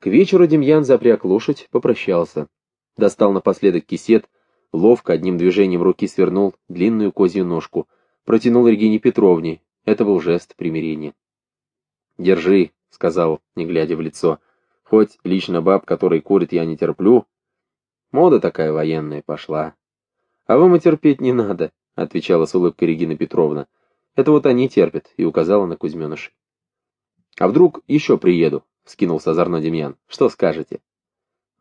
К вечеру Демьян запряг лошадь, попрощался. Достал напоследок кисет, ловко одним движением руки свернул длинную козью ножку, протянул Регине Петровне. Это был жест примирения. «Держи», — сказал, не глядя в лицо. «Хоть лично баб, который курит, я не терплю. Мода такая военная пошла». «А вам и терпеть не надо», — отвечала с улыбкой Регина Петровна. «Это вот они терпят», — и указала на Кузьменышей. «А вдруг еще приеду?» — скинулся озорно Демьян. «Что скажете?»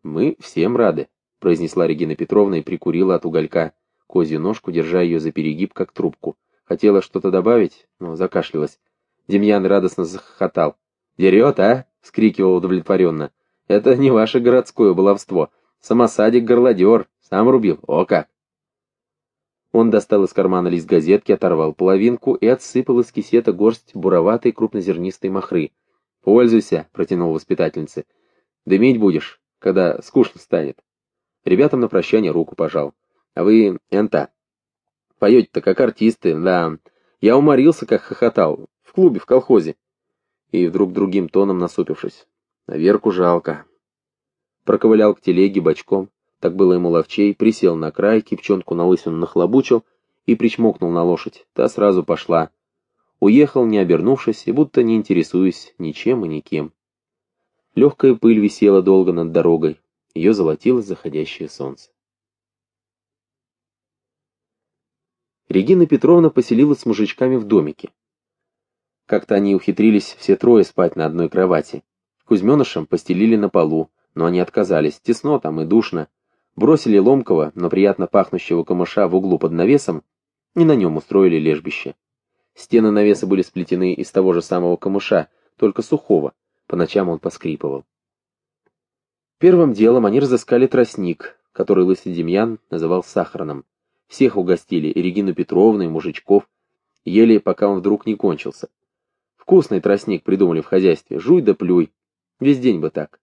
«Мы всем рады», — произнесла Регина Петровна и прикурила от уголька козью ножку, держа ее за перегиб, как трубку. Хотела что-то добавить, но закашлялась. Демьян радостно захохотал. «Дерет, а?» — вскрикивал удовлетворенно. «Это не ваше городское баловство. Самосадик-горлодер. Сам рубил. О как!» Он достал из кармана лист газетки, оторвал половинку и отсыпал из кисета горсть буроватой крупнозернистой махры. «Пользуйся», — протянул воспитательнице. «Дымить будешь, когда скучно станет». Ребятам на прощание руку пожал. «А вы, Энта, поете-то как артисты, да. Я уморился, как хохотал. В клубе, в колхозе». И вдруг другим тоном насупившись. «А Верку жалко». Проковылял к телеге бочком, так было ему ловчей, присел на край, кипчонку на лысину нахлобучил и причмокнул на лошадь. Та сразу пошла. Уехал, не обернувшись, и будто не интересуясь ничем и никем. Легкая пыль висела долго над дорогой. Ее золотило заходящее солнце. Регина Петровна поселилась с мужичками в домике. Как-то они ухитрились все трое спать на одной кровати. Кузьменышем постелили на полу, но они отказались, тесно там и душно бросили ломкого, но приятно пахнущего камыша в углу под навесом и на нем устроили лежбище. Стены навеса были сплетены из того же самого камыша, только сухого, по ночам он поскрипывал. Первым делом они разыскали тростник, который лысый Демьян называл сахарным. Всех угостили, и Регину Петровну, и мужичков, ели, пока он вдруг не кончился. Вкусный тростник придумали в хозяйстве, жуй да плюй, весь день бы так.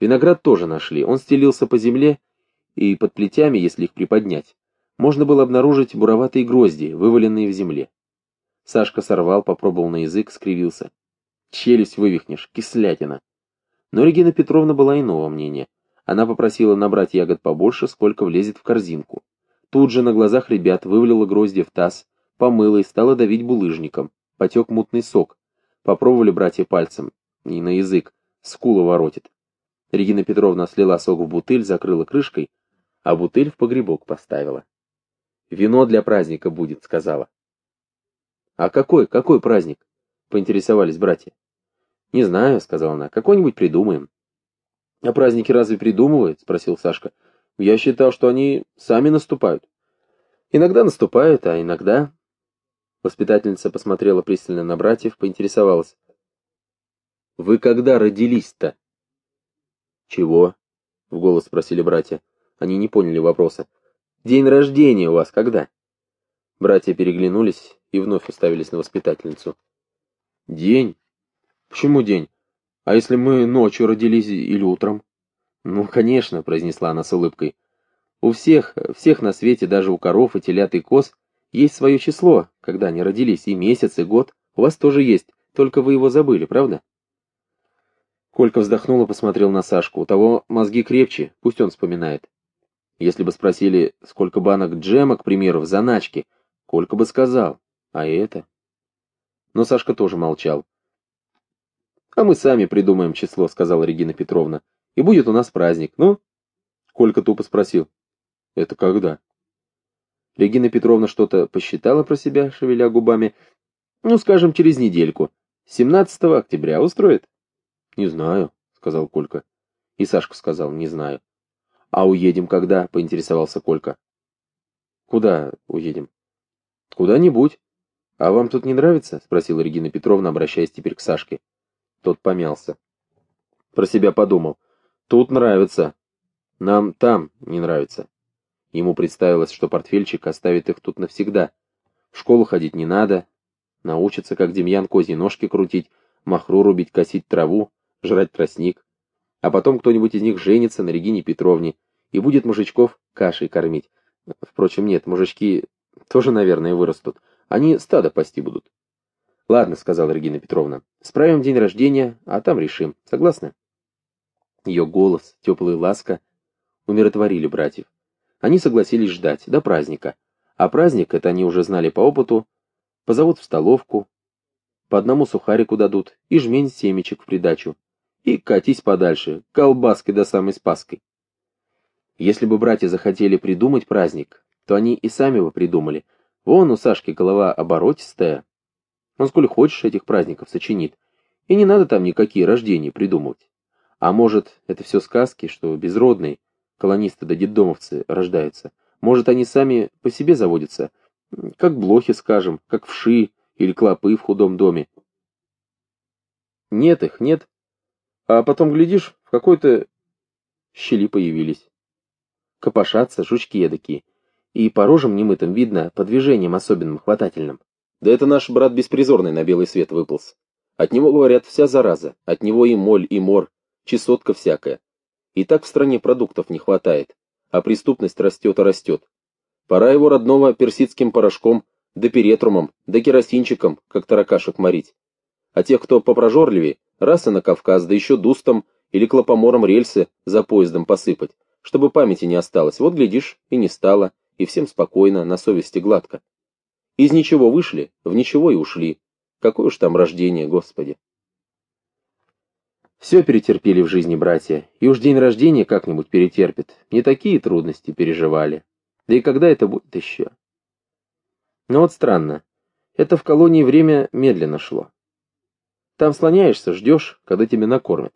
Виноград тоже нашли, он стелился по земле и под плетями, если их приподнять, можно было обнаружить буроватые грозди, вываленные в земле. Сашка сорвал, попробовал на язык, скривился. Челюсть вывихнешь, кислятина. Но Регина Петровна была иного мнения. Она попросила набрать ягод побольше, сколько влезет в корзинку. Тут же на глазах ребят вывалила грозди в таз, помыла и стала давить булыжником. Потек мутный сок. Попробовали братья пальцем. И на язык. Скула воротит. Регина Петровна слила сок в бутыль, закрыла крышкой, а бутыль в погребок поставила. «Вино для праздника будет», — сказала. «А какой, какой праздник?» — поинтересовались братья. «Не знаю», — сказала она, — «какой-нибудь придумаем». «А праздники разве придумывают?» — спросил Сашка. «Я считал, что они сами наступают». «Иногда наступают, а иногда...» Воспитательница посмотрела пристально на братьев, поинтересовалась. «Вы когда родились-то?» «Чего?» — в голос спросили братья. Они не поняли вопроса. «День рождения у вас когда?» Братья переглянулись и вновь уставились на воспитательницу. «День? Почему день? А если мы ночью родились или утром?» «Ну, конечно», — произнесла она с улыбкой. «У всех, всех на свете, даже у коров и телят и коз, есть свое число, когда они родились, и месяц, и год. У вас тоже есть, только вы его забыли, правда?» Колька вздохнул и посмотрел на Сашку. У того мозги крепче, пусть он вспоминает. Если бы спросили, сколько банок джема, к примеру, в заначке, Колька бы сказал. А это? Но Сашка тоже молчал. «А мы сами придумаем число», — сказала Регина Петровна. «И будет у нас праздник, ну?» Колька тупо спросил. «Это когда?» Регина Петровна что-то посчитала про себя, шевеля губами. «Ну, скажем, через недельку. 17 октября устроит?» «Не знаю», — сказал Колька. И Сашка сказал, «Не знаю». «А уедем когда?» — поинтересовался Колька. «Куда уедем?» «Куда-нибудь. А вам тут не нравится?» — спросила Регина Петровна, обращаясь теперь к Сашке. Тот помялся. Про себя подумал. «Тут нравится. Нам там не нравится». Ему представилось, что портфельчик оставит их тут навсегда. В школу ходить не надо. Научится, как Демьян, козьи ножки крутить, махру рубить, косить траву, жрать тростник. А потом кто-нибудь из них женится на Регине Петровне, и будет мужичков кашей кормить. Впрочем, нет, мужички тоже, наверное, вырастут. Они стадо пасти будут. Ладно, сказала Регина Петровна, справим день рождения, а там решим. Согласны? Ее голос, теплая ласка умиротворили братьев. Они согласились ждать до праздника. А праздник, это они уже знали по опыту, позовут в столовку, по одному сухарику дадут и жмень семечек в придачу. И катись подальше, колбаской до самой спаской. Если бы братья захотели придумать праздник, то они и сами бы придумали. Вон у Сашки голова оборотистая. Он сколь хочешь этих праздников сочинит. И не надо там никакие рождения придумывать. А может, это все сказки, что безродные, колонисты да детдомовцы рождаются. Может, они сами по себе заводятся, как блохи, скажем, как вши или клопы в худом доме. Нет их, нет. А потом, глядишь, в какой-то щели появились. Копошатся жучки эдакие. И по рожам немытым видно, по движениям особенным хватательным. Да это наш брат беспризорный на белый свет выполз. От него, говорят, вся зараза, от него и моль, и мор, чесотка всякая. И так в стране продуктов не хватает, а преступность растет и растет. Пора его родного персидским порошком, да перетрумом, да керосинчиком, как таракашек морить. А тех, кто попрожорливее, раз и на Кавказ, да еще дустом или клопомором рельсы за поездом посыпать, чтобы памяти не осталось. Вот, глядишь, и не стало, и всем спокойно, на совести гладко. Из ничего вышли, в ничего и ушли. Какое уж там рождение, Господи. Все перетерпели в жизни братья, и уж день рождения как-нибудь перетерпят. Не такие трудности переживали. Да и когда это будет еще? Но вот странно. Это в колонии время медленно шло. Там слоняешься, ждешь, когда тебя накормят.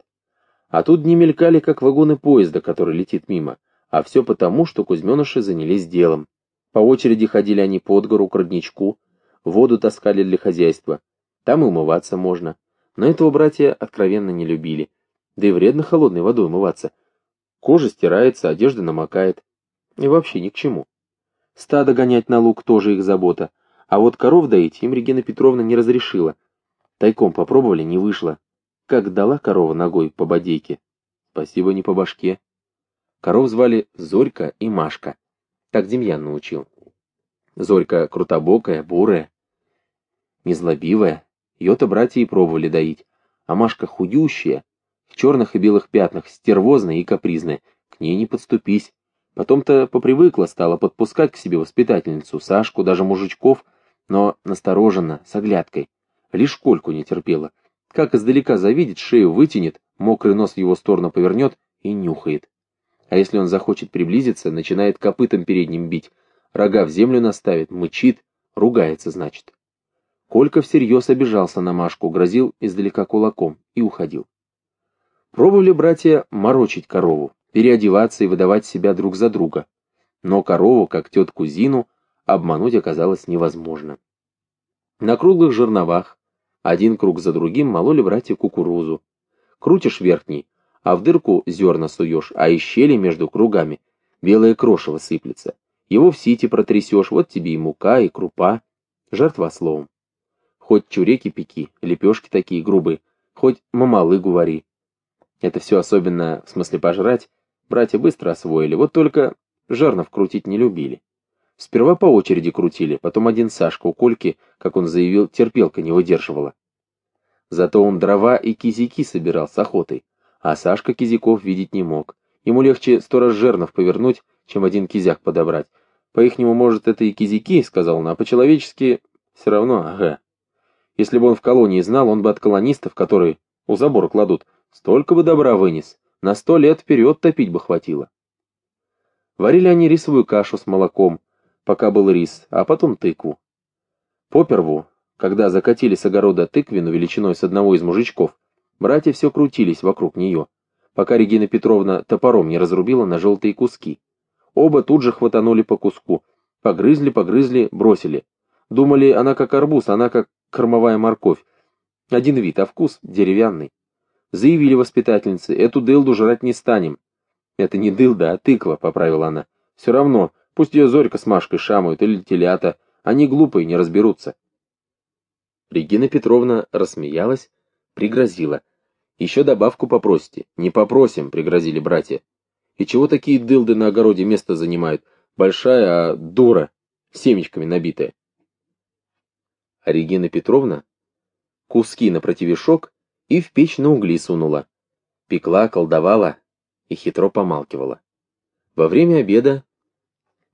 А тут дни мелькали, как вагоны поезда, который летит мимо. А все потому, что кузьменыши занялись делом. По очереди ходили они под гору к родничку, воду таскали для хозяйства. Там и умываться можно. Но этого братья откровенно не любили. Да и вредно холодной водой умываться. Кожа стирается, одежда намокает. И вообще ни к чему. Стадо гонять на луг тоже их забота. А вот коров доить им Регина Петровна не разрешила. Тайком попробовали, не вышло. Как дала корова ногой по бодейке. Спасибо, не по башке. Коров звали Зорька и Машка. Так Демьян научил. Зорька крутобокая, бурая, незлобивая, ее-то братья и пробовали доить, а Машка худющая, в черных и белых пятнах, стервозная и капризная, к ней не подступись. Потом-то попривыкла стала подпускать к себе воспитательницу, Сашку, даже мужичков, но настороженно, с оглядкой. Лишь Кольку не терпела. Как издалека завидит, шею вытянет, мокрый нос в его сторону повернет и нюхает. А если он захочет приблизиться, начинает копытом передним бить, рога в землю наставит, мычит, ругается, значит. Колька всерьез обижался на Машку, грозил издалека кулаком и уходил. Пробовали братья морочить корову, переодеваться и выдавать себя друг за друга. Но корову, как тетку Зину, обмануть оказалось невозможно. На круглых жерновах, один круг за другим, мололи братья кукурузу. Крутишь верхний, а в дырку зерна суешь, а из щели между кругами белое крошево сыплется. Его в сити протрясешь, вот тебе и мука, и крупа. Жертва словом. Хоть чуреки пеки, лепешки такие грубые, хоть мамалыгу вари. Это все особенно, в смысле пожрать, братья быстро освоили, вот только жернов крутить не любили. Сперва по очереди крутили, потом один Сашка у Кольки, как он заявил, терпелка не выдерживала. Зато он дрова и кизяки собирал с охотой, а Сашка кизяков видеть не мог. Ему легче сто раз жернов повернуть, чем один кизяк подобрать. По-ихнему, может, это и кизяки, сказал он, а по-человечески все равно, ага. Если бы он в колонии знал, он бы от колонистов, которые у забора кладут, столько бы добра вынес, на сто лет вперед топить бы хватило. Варили они рисовую кашу с молоком, пока был рис, а потом тыкву. Поперву, когда закатили с огорода тыквину величиной с одного из мужичков, братья все крутились вокруг нее, пока Регина Петровна топором не разрубила на желтые куски. Оба тут же хватанули по куску, погрызли, погрызли, бросили. Думали, она как арбуз, она как кормовая морковь. Один вид, а вкус деревянный. Заявили воспитательницы, эту дылду жрать не станем. Это не дылда, а тыква, поправила она. Все равно, пусть ее Зорька с Машкой шамают или телята, они глупые, не разберутся. Регина Петровна рассмеялась, пригрозила. Еще добавку попросите. Не попросим, пригрозили братья. И чего такие дылды на огороде место занимают? Большая, а дура, семечками набитая. А Регина Петровна куски на противешок и в печь на угли сунула. Пекла, колдовала, и хитро помалкивала. Во время обеда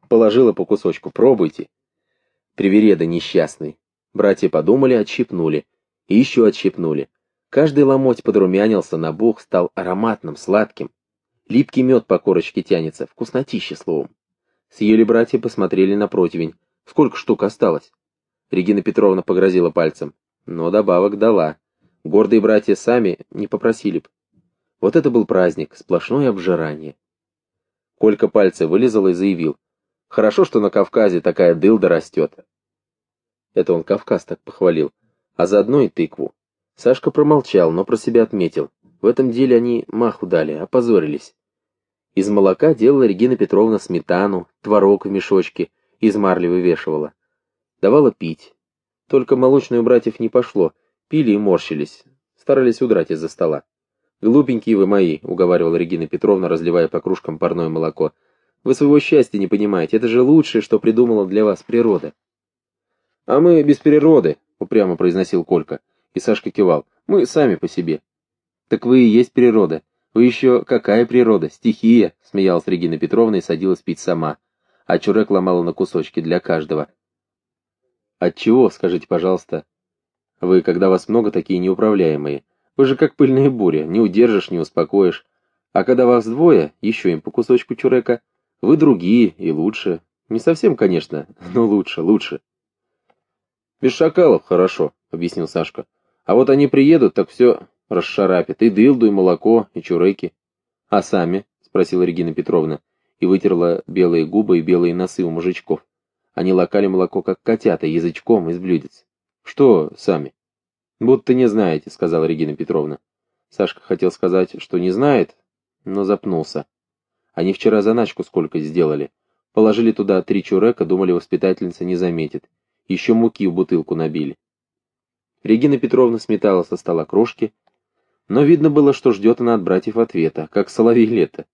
положила по кусочку, пробуйте. Привереда несчастный. Братья подумали, отщипнули. И еще отщипнули. Каждый ломоть подрумянился, набух, стал ароматным, сладким. Липкий мед по корочке тянется, вкуснотище словом. Съели братья, посмотрели на противень. Сколько штук осталось? Регина Петровна погрозила пальцем. Но добавок дала. Гордые братья сами не попросили б. Вот это был праздник, сплошное обжирание. Колька пальцы вылезал и заявил. Хорошо, что на Кавказе такая дылда растет. Это он Кавказ так похвалил. А заодно и тыкву. Сашка промолчал, но про себя отметил. В этом деле они маху дали, опозорились. Из молока делала Регина Петровна сметану, творог в мешочке, из марли вывешивала. Давала пить. Только молочную братьев не пошло, пили и морщились, старались удрать из-за стола. «Глупенькие вы мои», — уговаривала Регина Петровна, разливая по кружкам парное молоко. «Вы своего счастья не понимаете, это же лучшее, что придумала для вас природа». «А мы без природы», — упрямо произносил Колька, и Сашка кивал. «Мы сами по себе». «Так вы и есть природа. Вы еще какая природа? Стихия», — смеялась Регина Петровна и садилась пить сама. А чурек ломала на кусочки для каждого. «Отчего, скажите, пожалуйста, вы, когда вас много, такие неуправляемые? Вы же как пыльная буря, не удержишь, не успокоишь. А когда вас двое, еще им по кусочку чурека, вы другие и лучше. Не совсем, конечно, но лучше, лучше». «Без шакалов хорошо», — объяснил Сашка. «А вот они приедут, так все расшарапят. И дылду, и молоко, и чуреки». «А сами?» — спросила Регина Петровна и вытерла белые губы и белые носы у мужичков. Они лакали молоко, как котята, язычком из блюдец. «Что сами?» «Будто не знаете», — сказала Регина Петровна. Сашка хотел сказать, что не знает, но запнулся. Они вчера заначку сколько сделали. Положили туда три чурека, думали, воспитательница не заметит. Еще муки в бутылку набили. Регина Петровна сметала со стола крошки, но видно было, что ждет она от братьев ответа, как соловей лето.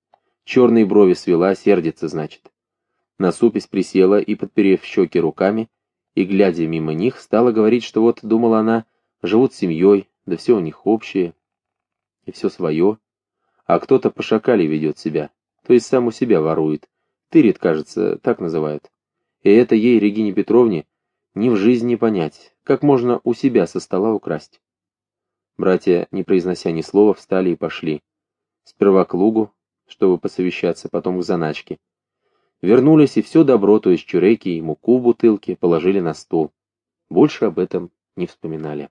Черные брови свела, сердится, значит. Насупись присела и, подперев щеки руками, и, глядя мимо них, стала говорить, что вот, думала она, живут семьей, да все у них общее, и все свое, а кто-то по шакале ведет себя, то есть сам у себя ворует. Тырит, кажется, так называют. И это ей, Регине Петровне, ни в жизни не понять, как можно у себя со стола украсть. Братья, не произнося ни слова, встали и пошли. Сперва к лугу, чтобы посовещаться, потом к заначке. Вернулись и все добро, то есть чуреки и муку в бутылке, положили на стол. Больше об этом не вспоминали.